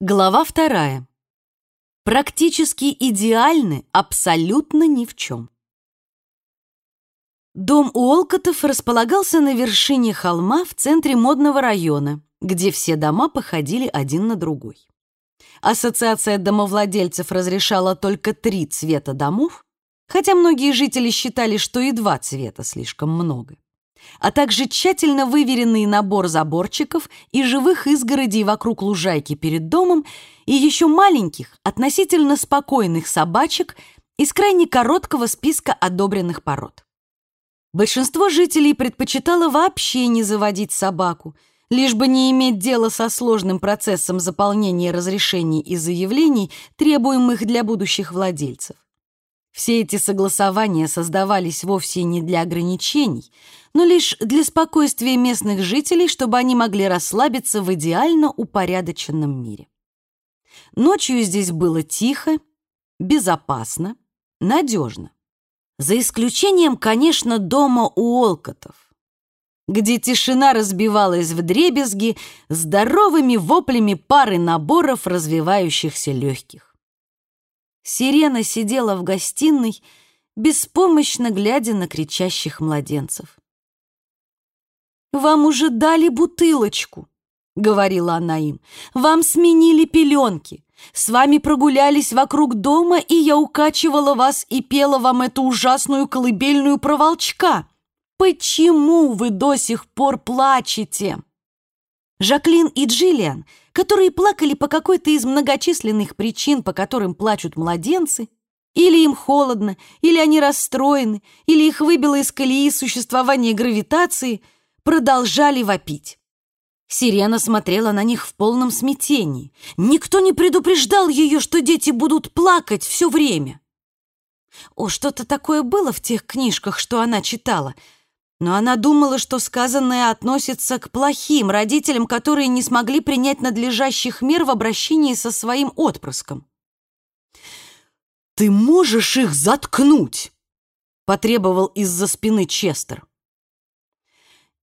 Глава вторая. Практически идеальны абсолютно ни в чем. Дом Уолкотов располагался на вершине холма в центре модного района, где все дома походили один на другой. Ассоциация домовладельцев разрешала только три цвета домов, хотя многие жители считали, что и два цвета слишком много а также тщательно выверенный набор заборчиков и живых изгородей вокруг лужайки перед домом и еще маленьких, относительно спокойных собачек из крайне короткого списка одобренных пород. Большинство жителей предпочитало вообще не заводить собаку, лишь бы не иметь дела со сложным процессом заполнения разрешений и заявлений, требуемых для будущих владельцев. Все эти согласования создавались вовсе не для ограничений, но лишь для спокойствия местных жителей, чтобы они могли расслабиться в идеально упорядоченном мире. Ночью здесь было тихо, безопасно, надежно. За исключением, конечно, дома у Олкотов, где тишина разбивалась в дребезги здоровыми воплями пары наборов развивающихся легких. Сирена сидела в гостиной, беспомощно глядя на кричащих младенцев. «Вам уже дали бутылочку», — говорила она им. «Вам сменили пеленки. С вами прогулялись вокруг дома, и я укачивала вас и пела вам эту ужасную колыбельную про волчка. Почему вы до сих пор плачете?» Жаклин и Джиллиан, которые плакали по какой-то из многочисленных причин, по которым плачут младенцы, или им холодно, или они расстроены, или их выбило из колеи существование гравитации, продолжали вопить. Сирена смотрела на них в полном смятении. Никто не предупреждал ее, что дети будут плакать все время. О, что-то такое было в тех книжках, что она читала — но она думала, что сказанное относится к плохим родителям, которые не смогли принять надлежащих мер в обращении со своим отпрыском. «Ты можешь их заткнуть!» — потребовал из-за спины Честер.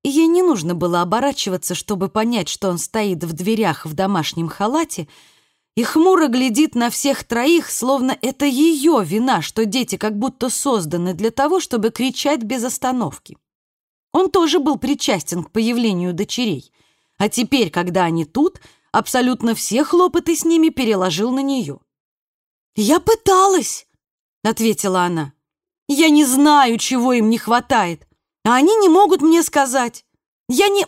Ей не нужно было оборачиваться, чтобы понять, что он стоит в дверях в домашнем халате и хмуро глядит на всех троих, словно это ее вина, что дети как будто созданы для того, чтобы кричать без остановки. Он тоже был причастен к появлению дочерей. А теперь, когда они тут, абсолютно все хлопоты с ними переложил на нее. «Я пыталась», — ответила она. «Я не знаю, чего им не хватает, а они не могут мне сказать. Я не...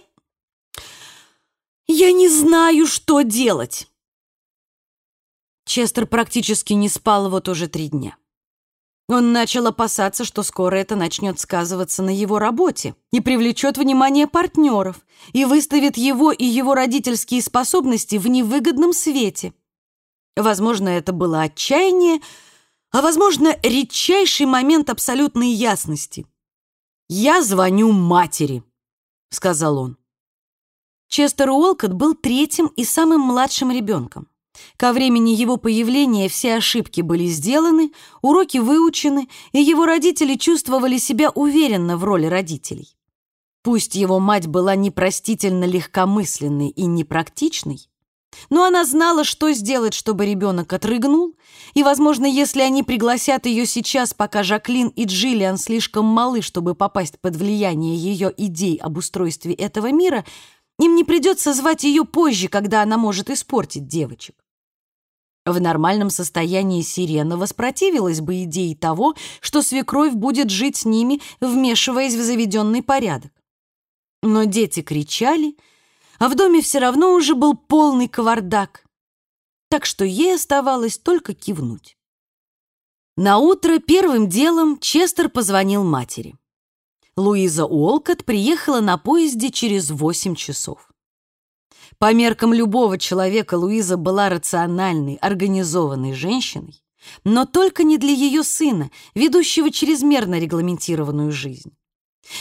Я не знаю, что делать». Честер практически не спал вот уже три дня. Он начал опасаться, что скоро это начнет сказываться на его работе и привлечет внимание партнеров и выставит его и его родительские способности в невыгодном свете. Возможно, это было отчаяние, а, возможно, редчайший момент абсолютной ясности. «Я звоню матери», — сказал он. Честер Уолкотт был третьим и самым младшим ребенком. Ко времени его появления все ошибки были сделаны, уроки выучены, и его родители чувствовали себя уверенно в роли родителей. Пусть его мать была непростительно легкомысленной и непрактичной, но она знала, что сделать, чтобы ребенок отрыгнул, и, возможно, если они пригласят ее сейчас, пока Жаклин и Джиллиан слишком малы, чтобы попасть под влияние ее идей об устройстве этого мира, им не придется звать ее позже, когда она может испортить девочек. В нормальном состоянии Сирена воспротивилась бы идее того, что свекровь будет жить с ними, вмешиваясь в заведенный порядок. Но дети кричали, а в доме все равно уже был полный кавардак, так что ей оставалось только кивнуть. На утро первым делом Честер позвонил матери. Луиза Уолкотт приехала на поезде через восемь часов. По меркам любого человека Луиза была рациональной, организованной женщиной, но только не для ее сына, ведущего чрезмерно регламентированную жизнь.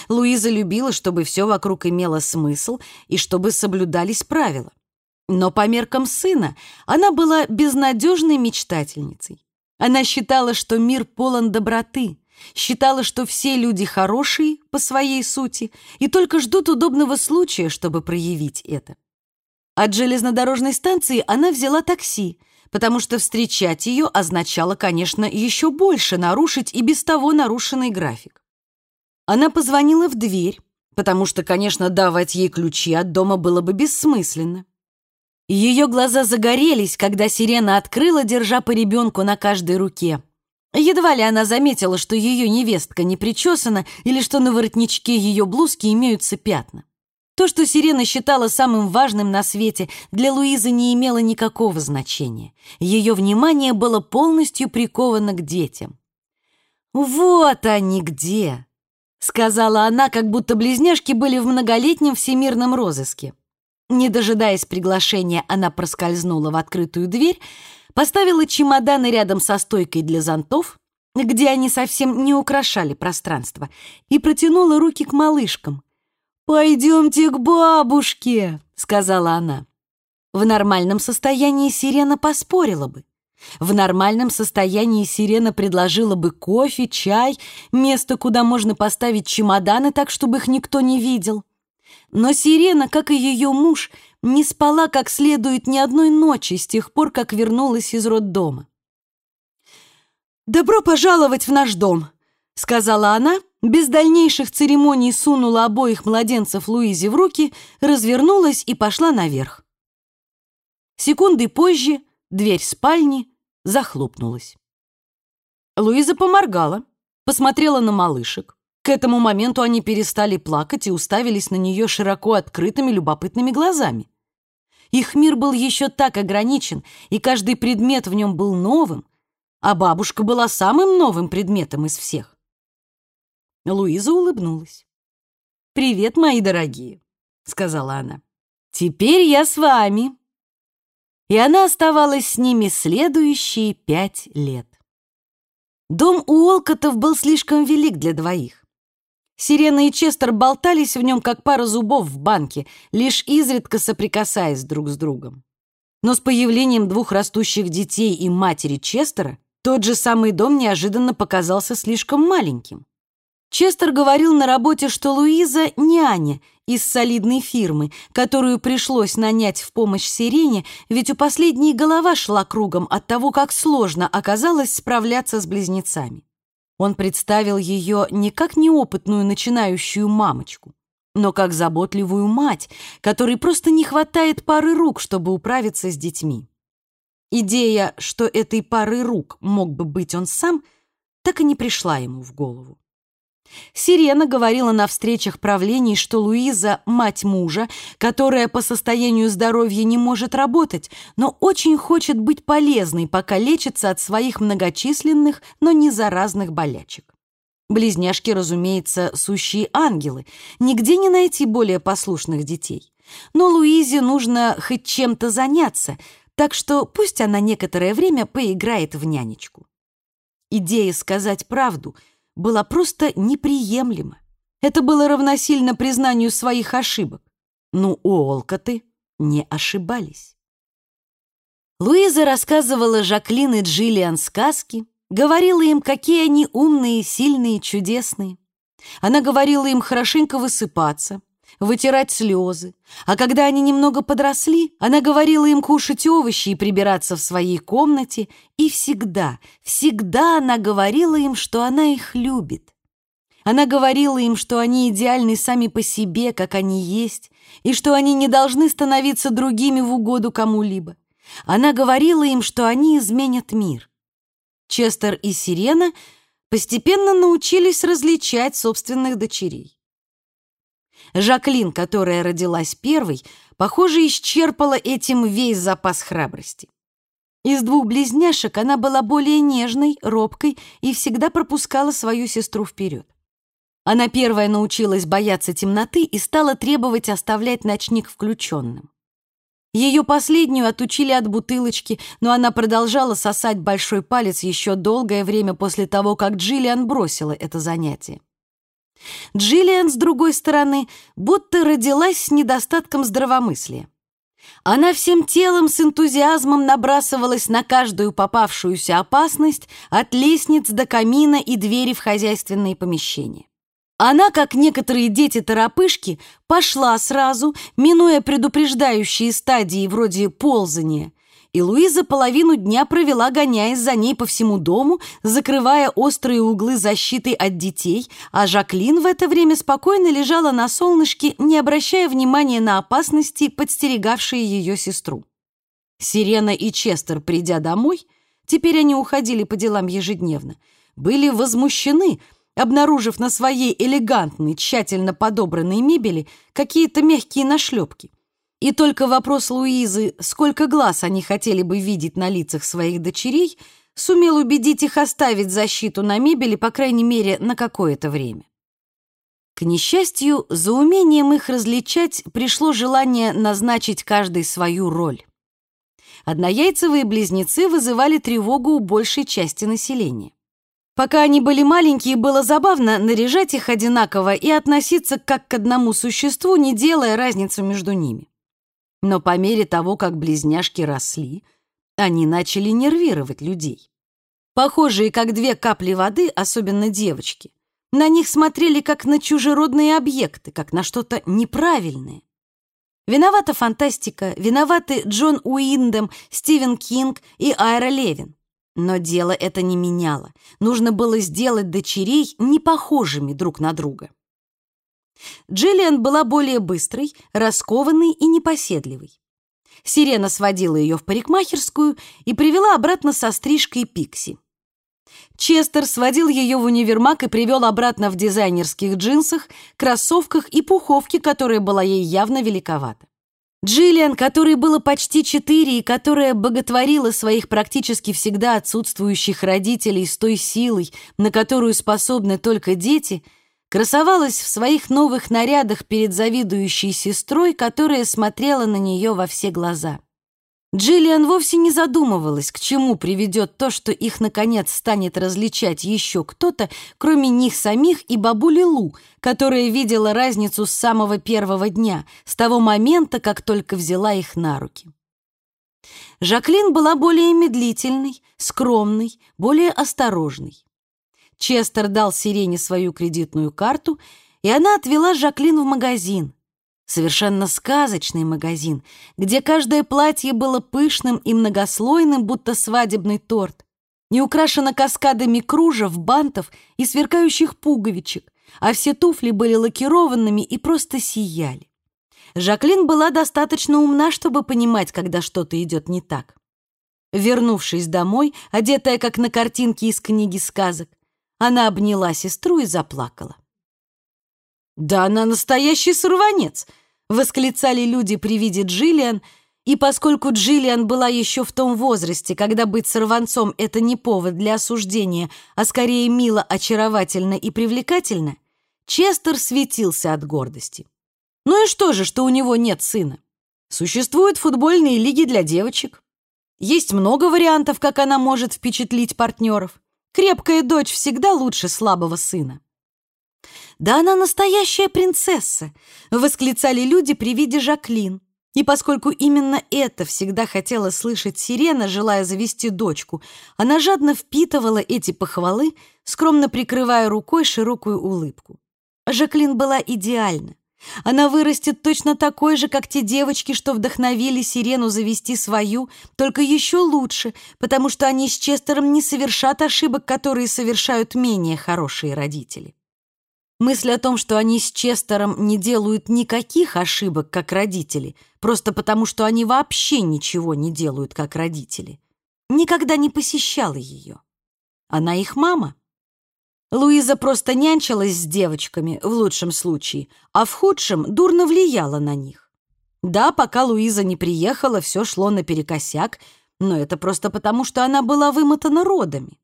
Луиза любила, чтобы все вокруг имело смысл и чтобы соблюдались правила. Но по меркам сына она была безнадежной мечтательницей. Она считала, что мир полон доброты, считала, что все люди хорошие по своей сути и только ждут удобного случая, чтобы проявить это. От железнодорожной станции она взяла такси, потому что встречать ее означало, конечно, еще больше нарушить и без того нарушенный график. Она позвонила в дверь, потому что, конечно, давать ей ключи от дома было бы бессмысленно. Ее глаза загорелись, когда сирена открыла, держа по ребенку на каждой руке. Едва ли она заметила, что ее невестка не причесана или что на воротничке ее блузки имеются пятна. То, что Сирена считала самым важным на свете, для Луизы не имело никакого значения. Ее внимание было полностью приковано к детям. «Вот они где!» — сказала она, как будто близняшки были в многолетнем всемирном розыске. Не дожидаясь приглашения, она проскользнула в открытую дверь, поставила чемоданы рядом со стойкой для зонтов, где они совсем не украшали пространство, и протянула руки к малышкам. «Пойдемте к бабушке», — сказала она. В нормальном состоянии сирена поспорила бы. В нормальном состоянии сирена предложила бы кофе, чай, место, куда можно поставить чемоданы так, чтобы их никто не видел. Но Сирена, как и ее муж, не спала как следует ни одной ночи с тех пор, как вернулась из роддома. «Добро пожаловать в наш дом», — сказала она, без дальнейших церемоний сунула обоих младенцев Луизе в руки, развернулась и пошла наверх. Секунды позже дверь спальни захлопнулась. Луиза поморгала, посмотрела на малышек. К этому моменту они перестали плакать и уставились на нее широко открытыми любопытными глазами. Их мир был еще так ограничен, и каждый предмет в нем был новым, а бабушка была самым новым предметом из всех. Луиза улыбнулась. «Привет, мои дорогие», — сказала она. «Теперь я с вами». И она оставалась с ними следующие пять лет. Дом у Олкотов был слишком велик для двоих. Сирена и Честер болтались в нем, как пара зубов в банке, лишь изредка соприкасаясь друг с другом. Но с появлением двух растущих детей и матери Честера тот же самый дом неожиданно показался слишком маленьким. Честер говорил на работе, что Луиза – няня из солидной фирмы, которую пришлось нанять в помощь Сирене, ведь у последней голова шла кругом от того, как сложно оказалось справляться с близнецами. Он представил ее не как неопытную начинающую мамочку, но как заботливую мать, которой просто не хватает пары рук, чтобы управиться с детьми. Идея, что этой пары рук мог бы быть он сам, так и не пришла ему в голову. Сирена говорила на встречах правлений, что Луиза – мать мужа, которая по состоянию здоровья не может работать, но очень хочет быть полезной, пока лечится от своих многочисленных, но не заразных болячек. Близняшки, разумеется, сущие ангелы. Нигде не найти более послушных детей. Но Луизе нужно хоть чем-то заняться, так что пусть она некоторое время поиграет в нянечку. Идея сказать правду – была просто неприемлема. Это было равносильно признанию своих ошибок. Но Уолкоты не ошибались. Луиза рассказывала Жаклин и Джиллиан сказки, говорила им, какие они умные, сильные, чудесные. Она говорила им хорошенько высыпаться, вытирать слезы. А когда они немного подросли, она говорила им кушать овощи и прибираться в своей комнате. И всегда, всегда она говорила им, что она их любит. Она говорила им, что они идеальны сами по себе, как они есть, и что они не должны становиться другими в угоду кому-либо. Она говорила им, что они изменят мир. Честер и Сирена постепенно научились различать собственных дочерей. Жаклин, которая родилась первой, похоже, исчерпала этим весь запас храбрости. Из двух близняшек она была более нежной, робкой и всегда пропускала свою сестру вперед. Она первая научилась бояться темноты и стала требовать оставлять ночник включенным. Ее последнюю отучили от бутылочки, но она продолжала сосать большой палец еще долгое время после того, как Джиллиан бросила это занятие. Джиллиан, с другой стороны, будто родилась с недостатком здравомыслия. Она всем телом с энтузиазмом набрасывалась на каждую попавшуюся опасность от лестниц до камина и двери в хозяйственные помещения. Она, как некоторые дети-торопышки, пошла сразу, минуя предупреждающие стадии вроде ползания, и Луиза половину дня провела, гоняясь за ней по всему дому, закрывая острые углы защиты от детей, а Жаклин в это время спокойно лежала на солнышке, не обращая внимания на опасности, подстерегавшие ее сестру. Сирена и Честер, придя домой, теперь они уходили по делам ежедневно, были возмущены, обнаружив на своей элегантной, тщательно подобранной мебели какие-то мягкие нашлепки. И только вопрос Луизы, сколько глаз они хотели бы видеть на лицах своих дочерей, сумел убедить их оставить защиту на мебели, по крайней мере, на какое-то время. К несчастью, за умением их различать пришло желание назначить каждой свою роль. Однояйцевые близнецы вызывали тревогу у большей части населения. Пока они были маленькие, было забавно наряжать их одинаково и относиться как к одному существу, не делая разницу между ними. Но по мере того, как близняшки росли, они начали нервировать людей. Похожие как две капли воды, особенно девочки, на них смотрели как на чужеродные объекты, как на что-то неправильное. Виновата фантастика, виноваты Джон Уиндем, Стивен Кинг и Айра Левин. Но дело это не меняло. Нужно было сделать дочерей непохожими друг на друга. Джиллиан была более быстрой, раскованной и непоседливой. Сирена сводила ее в парикмахерскую и привела обратно со стрижкой Пикси. Честер сводил ее в универмаг и привел обратно в дизайнерских джинсах, кроссовках и пуховке, которая была ей явно великовата. Джиллиан, которой было почти четыре и которая боготворила своих практически всегда отсутствующих родителей с той силой, на которую способны только дети – красовалась в своих новых нарядах перед завидующей сестрой, которая смотрела на нее во все глаза. Джиллиан вовсе не задумывалась, к чему приведет то, что их, наконец, станет различать еще кто-то, кроме них самих и бабули Лу, которая видела разницу с самого первого дня, с того момента, как только взяла их на руки. Жаклин была более медлительной, скромной, более осторожной. Честер дал Сирене свою кредитную карту, и она отвела Жаклин в магазин. Совершенно сказочный магазин, где каждое платье было пышным и многослойным, будто свадебный торт. Не украшено каскадами кружев, бантов и сверкающих пуговичек, а все туфли были лакированными и просто сияли. Жаклин была достаточно умна, чтобы понимать, когда что-то идет не так. Вернувшись домой, одетая как на картинке из книги сказок, она обняла сестру и заплакала. «Да она настоящий сорванец!» — восклицали люди при виде Джиллиан, и поскольку Джиллиан была еще в том возрасте, когда быть сорванцом — это не повод для осуждения, а скорее мило, очаровательно и привлекательно, Честер светился от гордости. Ну и что же, что у него нет сына? Существуют футбольные лиги для девочек. Есть много вариантов, как она может впечатлить партнеров. Крепкая дочь всегда лучше слабого сына. «Да она настоящая принцесса!» — восклицали люди при виде Жаклин. И поскольку именно это всегда хотела слышать Сирена, желая завести дочку, она жадно впитывала эти похвалы, скромно прикрывая рукой широкую улыбку. Жаклин была идеальна. Она вырастет точно такой же, как те девочки, что вдохновили Сирену завести свою, только еще лучше, потому что они с Честером не совершат ошибок, которые совершают менее хорошие родители. Мысль о том, что они с Честером не делают никаких ошибок, как родители, просто потому что они вообще ничего не делают, как родители, никогда не посещала ее. Она их мама. Луиза просто нянчилась с девочками, в лучшем случае, а в худшем дурно влияла на них. Да, пока Луиза не приехала, все шло наперекосяк, но это просто потому, что она была вымотана родами.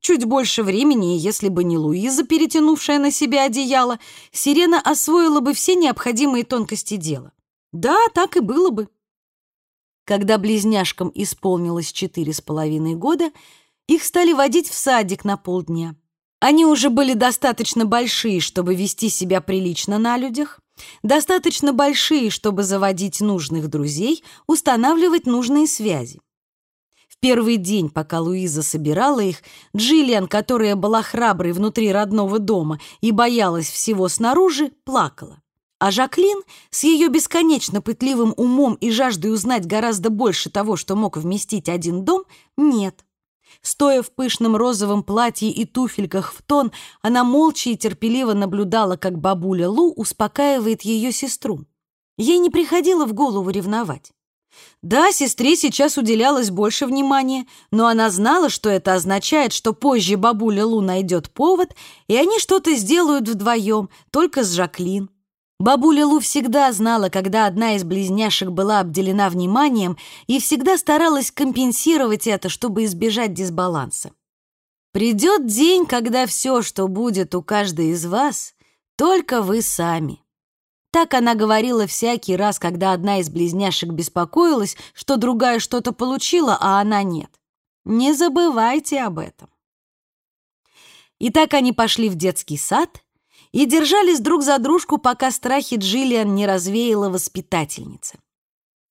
Чуть больше времени, если бы не Луиза, перетянувшая на себя одеяло, Сирена освоила бы все необходимые тонкости дела. Да, так и было бы. Когда близняшкам исполнилось четыре с половиной года, их стали водить в садик на полдня. Они уже были достаточно большие, чтобы вести себя прилично на людях, достаточно большие, чтобы заводить нужных друзей, устанавливать нужные связи. В первый день, пока Луиза собирала их, Джиллиан, которая была храброй внутри родного дома и боялась всего снаружи, плакала. А Жаклин с ее бесконечно пытливым умом и жаждой узнать гораздо больше того, что мог вместить один дом, нет. Стоя в пышном розовом платье и туфельках в тон, она молча и терпеливо наблюдала, как бабуля Лу успокаивает ее сестру. Ей не приходило в голову ревновать. Да, сестре сейчас уделялось больше внимания, но она знала, что это означает, что позже бабуля Лу найдет повод, и они что-то сделают вдвоем, только с Жаклин. Бабуля Лу всегда знала, когда одна из близняшек была обделена вниманием и всегда старалась компенсировать это, чтобы избежать дисбаланса. Придет день, когда все, что будет у каждой из вас, только вы сами. Так она говорила всякий раз, когда одна из близняшек беспокоилась, что другая что-то получила, а она нет. Не забывайте об этом. И так они пошли в детский сад и держались друг за дружку, пока страхи Джиллиан не развеяла воспитательница.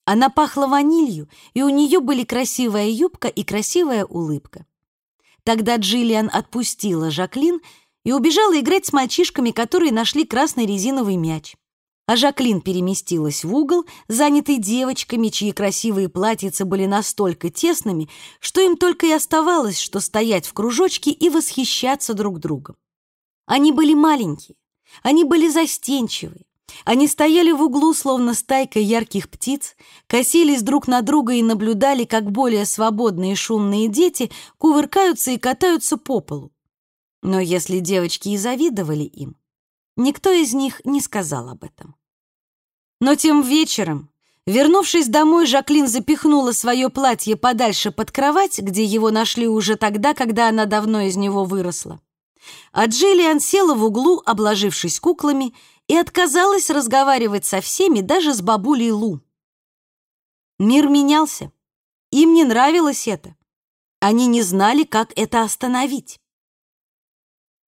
Она пахла ванилью, и у нее были красивая юбка и красивая улыбка. Тогда Джиллиан отпустила Жаклин и убежала играть с мальчишками, которые нашли красный резиновый мяч. А Жаклин переместилась в угол, занятый девочками, чьи красивые платьица были настолько тесными, что им только и оставалось, что стоять в кружочке и восхищаться друг другом. Они были маленькие, они были застенчивые. Они стояли в углу, словно стайка ярких птиц, косились друг на друга и наблюдали, как более свободные шумные дети кувыркаются и катаются по полу. Но если девочки и завидовали им, никто из них не сказал об этом. Но тем вечером, вернувшись домой, Жаклин запихнула свое платье подальше под кровать, где его нашли уже тогда, когда она давно из него выросла. А Джиллиан села в углу, обложившись куклами, и отказалась разговаривать со всеми, даже с бабулей Лу. Мир менялся. Им не нравилось это. Они не знали, как это остановить.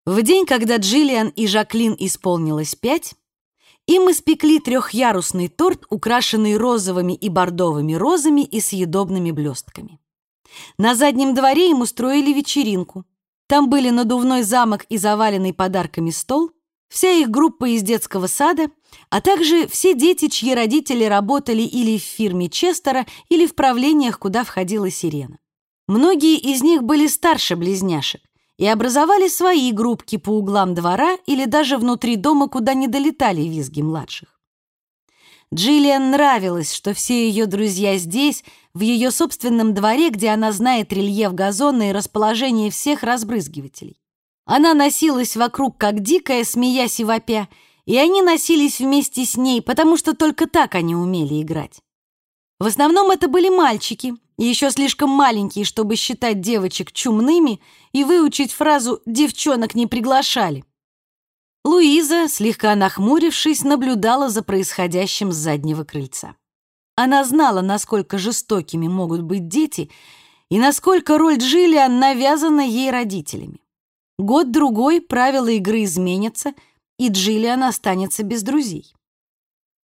В день, когда Джиллиан и Жаклин исполнилось пять, им испекли трехъярусный торт, украшенный розовыми и бордовыми розами и съедобными блестками. На заднем дворе им устроили вечеринку. Там были надувной замок и заваленный подарками стол, вся их группа из детского сада, а также все дети, чьи родители работали или в фирме Честера, или в правлениях, куда входила сирена. Многие из них были старше близняшек и образовали свои группки по углам двора или даже внутри дома, куда не долетали визги младших. Джиллиан нравилось, что все ее друзья здесь, в ее собственном дворе, где она знает рельеф газона и расположение всех разбрызгивателей. Она носилась вокруг, как дикая, смеясь и вопя, и они носились вместе с ней, потому что только так они умели играть. В основном это были мальчики, еще слишком маленькие, чтобы считать девочек чумными и выучить фразу «девчонок не приглашали». Луиза, слегка нахмурившись, наблюдала за происходящим с заднего крыльца. Она знала, насколько жестокими могут быть дети и насколько роль Джиллиан навязана ей родителями. Год-другой правила игры изменятся, и Джиллиан останется без друзей.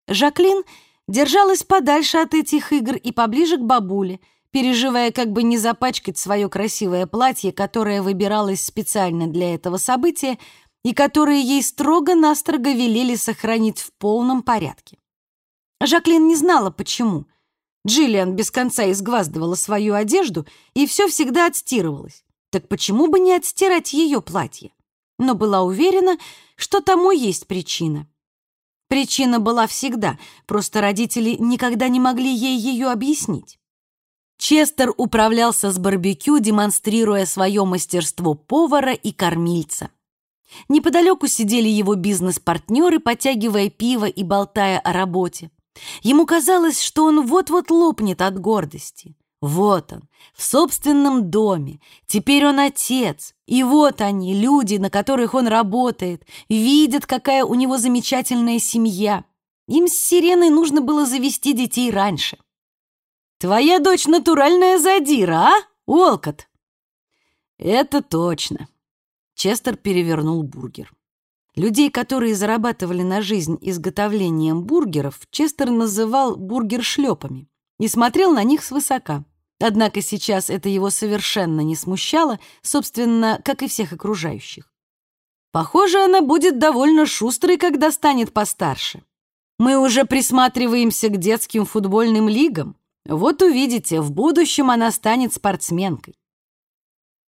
Жаклин держалась подальше от этих игр и поближе к бабуле, переживая, как бы не запачкать свое красивое платье, которое выбиралось специально для этого события, и которые ей строго-настрого велели сохранить в полном порядке. Жаклин не знала, почему. Джиллиан без конца изгваздывала свою одежду, и все всегда отстирывалось. Так почему бы не отстирать ее платье? Но была уверена, что тому есть причина. Причина была всегда, просто родители никогда не могли ей ее объяснить. Честер управлялся с барбекю, демонстрируя свое мастерство повара и кормильца. Неподалеку сидели его бизнес-партнеры, потягивая пиво и болтая о работе. Ему казалось, что он вот-вот лопнет от гордости. Вот он, в собственном доме. Теперь он отец. И вот они, люди, на которых он работает, видят, какая у него замечательная семья. Им с Сиреной нужно было завести детей раньше. «Твоя дочь натуральная задира, а, Уолкот?» «Это точно», Честер перевернул бургер. Людей, которые зарабатывали на жизнь изготовлением бургеров, Честер называл бургер-шлепами и смотрел на них свысока. Однако сейчас это его совершенно не смущало, собственно, как и всех окружающих. Похоже, она будет довольно шустрой, когда станет постарше. Мы уже присматриваемся к детским футбольным лигам. Вот увидите, в будущем она станет спортсменкой.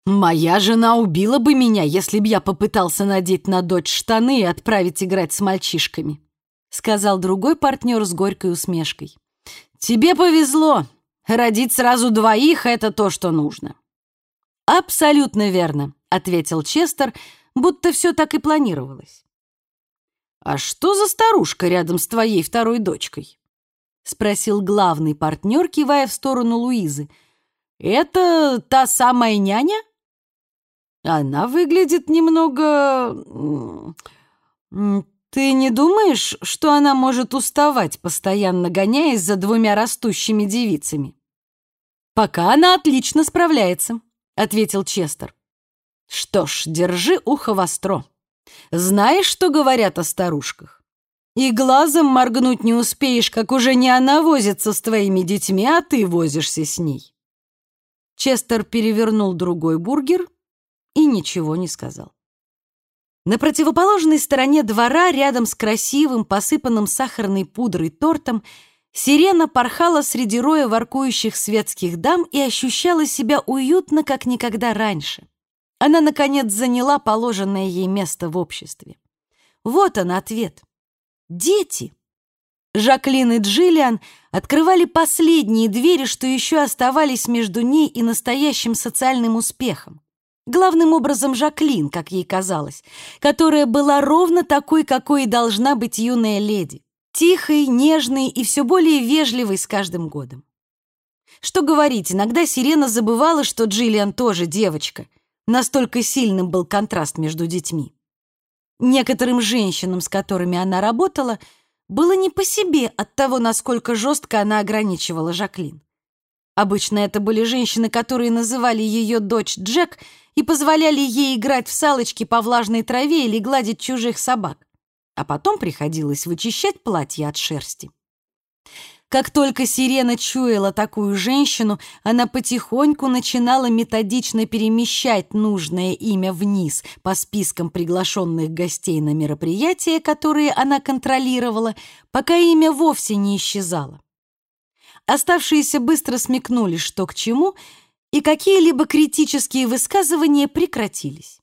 Моя жена убила бы меня, если б я попытался надеть на дочь штаны и отправить играть с мальчишками, сказал другой партнер с горькой усмешкой. Тебе повезло. Родить сразу двоих — это то, что нужно. Абсолютно верно, ответил Честер, будто все так и планировалось. «А что за старушка рядом с твоей второй дочкой?» — спросил главный партнер, кивая в сторону Луизы. «Это та самая няня?» «Она выглядит немного... Ты не думаешь, что она может уставать, постоянно гоняясь за двумя растущими девицами?» «Пока она отлично справляется», — ответил Честер. «Что ж, держи ухо востро». Знаешь, что говорят о старушках? И глазом моргнуть не успеешь, как уже не она возится с твоими детьми, а ты возишься с ней. Честер перевернул другой бургер и ничего не сказал. На противоположной стороне двора, рядом с красивым, посыпанным сахарной пудрой тортом, сирена порхала среди роя воркующих светских дам и ощущала себя уютно, как никогда раньше. Она, наконец, заняла положенное ей место в обществе. Вот он ответ. Дети. Жаклин и Джиллиан открывали последние двери, что еще оставались между ней и настоящим социальным успехом. Главным образом Жаклин, как ей казалось, которая была ровно такой, какой и должна быть юная леди. Тихой, нежной и все более вежливой с каждым годом. Что говорить, иногда Сирена забывала, что Джиллиан тоже девочка — Настолько сильным был контраст между детьми. Некоторым женщинам, с которыми она работала, было не по себе от того, насколько жестко она ограничивала Жаклин. Обычно это были женщины, которые называли ее дочь Джек и позволяли ей играть в салочки по влажной траве или гладить чужих собак. А потом приходилось вычищать платье от шерсти. Как только сирена чуяла такую женщину, она потихоньку начинала методично перемещать нужное имя вниз по спискам приглашенных гостей на мероприятия, которые она контролировала, пока имя вовсе не исчезало. Оставшиеся быстро смекнули, что к чему, и какие-либо критические высказывания прекратились.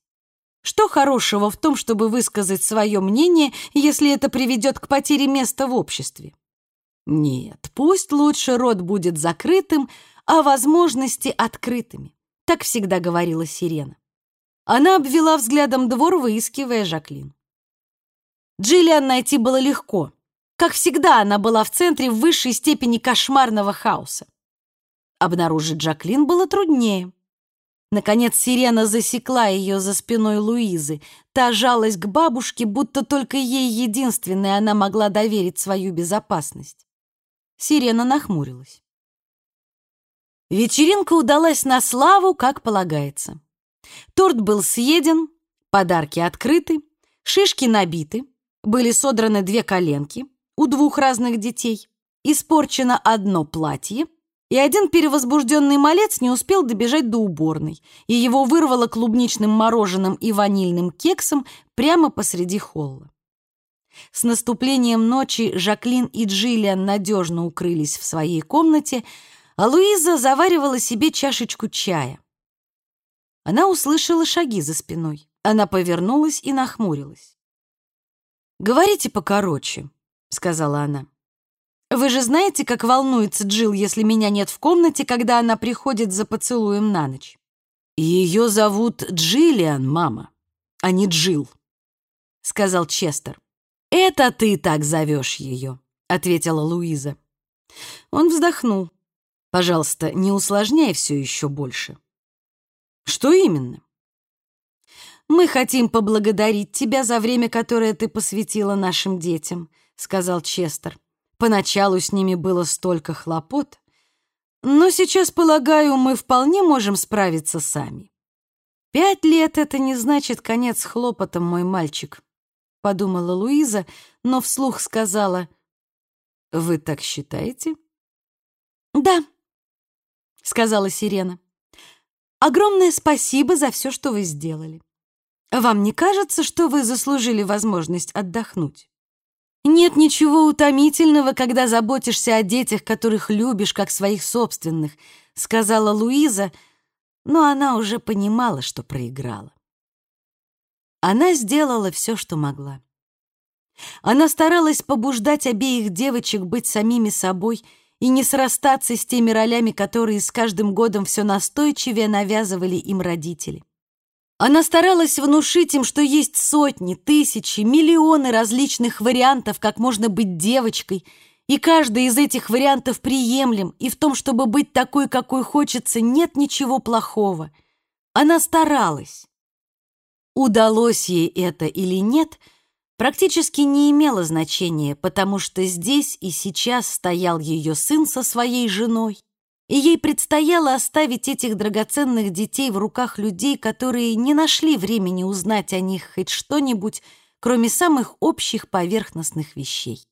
Что хорошего в том, чтобы высказать свое мнение, если это приведет к потере места в обществе? Нет, пусть лучше рот будет закрытым, а возможности открытыми. Так всегда говорила Сирена. Она обвела взглядом двор, выискивая Жаклин. Джиллиан найти было легко. Как всегда, она была в центре высшей степени кошмарного хаоса. Обнаружить Жаклин было труднее. Наконец сирена засекла ее за спиной Луизы. Та жалась к бабушке, будто только ей единственной она могла доверить свою безопасность. Сирена нахмурилась. Вечеринка удалась на славу, как полагается. Торт был съеден, подарки открыты, шишки набиты, были содраны две коленки у двух разных детей, испорчено одно платье, и один перевозбужденный малец не успел добежать до уборной, и его вырвало клубничным мороженым и ванильным кексом прямо посреди холла. С наступлением ночи Жаклин и Джиллиан надежно укрылись в своей комнате, а Луиза заваривала себе чашечку чая. Она услышала шаги за спиной. Она повернулась и нахмурилась. «Говорите покороче», — сказала она. «Вы же знаете, как волнуется Джилл, если меня нет в комнате, когда она приходит за поцелуем на ночь?» «Ее зовут Джиллиан, мама, а не Джилл», — сказал Честер. «Это ты так зовешь ее», — ответила Луиза. Он вздохнул. «Пожалуйста, не усложняй все еще больше». «Что именно?» «Мы хотим поблагодарить тебя за время, которое ты посвятила нашим детям», — сказал Честер. «Поначалу с ними было столько хлопот, но сейчас, полагаю, мы вполне можем справиться сами. Пять лет — это не значит конец хлопотам, мой мальчик подумала Луиза, но вслух сказала: "Вы так считаете?" "Да. — сказала Сирена. «Огромное спасибо за все, что вы сделали. Вам не кажется, что вы заслужили возможность отдохнуть? Нет ничего утомительного, когда заботишься о детях, которых любишь, как своих собственных», — сказала Луиза, но она уже понимала, что проиграла. Она сделала все, что могла. Она старалась побуждать обеих девочек быть самими собой и не срастаться с теми ролями, которые с каждым годом все настойчивее навязывали им родители. Она старалась внушить им, что есть сотни, тысячи, миллионы различных вариантов, как можно быть девочкой, и каждый из этих вариантов приемлем, и в том, чтобы быть такой, какой хочется, нет ничего плохого. Она старалась. Удалось ей это или нет — практически не имело значения, потому что здесь и сейчас стоял ее сын со своей женой, и ей предстояло оставить этих драгоценных детей в руках людей, которые не нашли времени узнать о них хоть что-нибудь, кроме самых общих поверхностных вещей.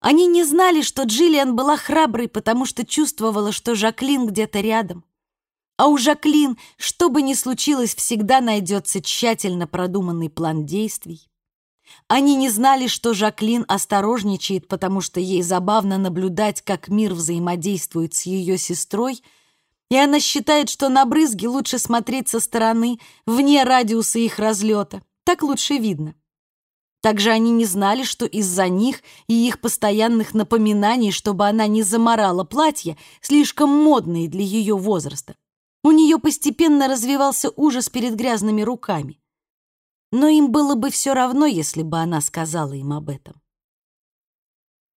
Они не знали, что Джиллиан была храброй, потому что чувствовала, что Жаклин где-то рядом. А у Жаклин, что бы ни случилось, всегда найдется тщательно продуманный план действий. Они не знали, что Жаклин осторожничает, потому что ей забавно наблюдать, как мир взаимодействует с ее сестрой, и она считает, что на брызги лучше смотреть со стороны, вне радиуса их разлета. Так лучше видно. Также они не знали, что из-за них и их постоянных напоминаний, чтобы она не заморала платье, слишком модные для ее возраста, у нее постепенно развивался ужас перед грязными руками но им было бы все равно, если бы она сказала им об этом.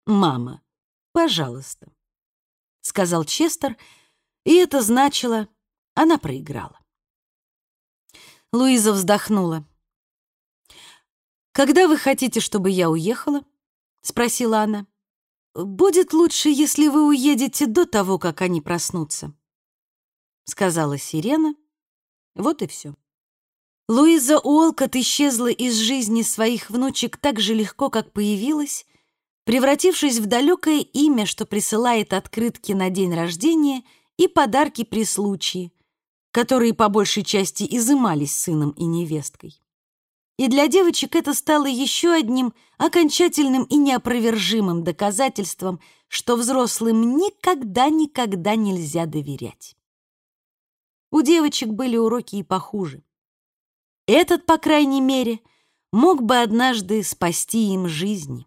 «Мама, пожалуйста», — сказал Честер, и это значило, она проиграла. Луиза вздохнула. «Когда вы хотите, чтобы я уехала?» — спросила она. «Будет лучше, если вы уедете до того, как они проснутся», — сказала Сирена. Вот и все. Луиза Уолкот исчезла из жизни своих внучек так же легко, как появилась, превратившись в далекое имя, что присылает открытки на день рождения и подарки при случае, которые по большей части изымались сыном и невесткой. И для девочек это стало еще одним окончательным и неопровержимым доказательством, что взрослым никогда-никогда нельзя доверять. У девочек были уроки и похуже. Этот, по крайней мере, мог бы однажды спасти им жизни.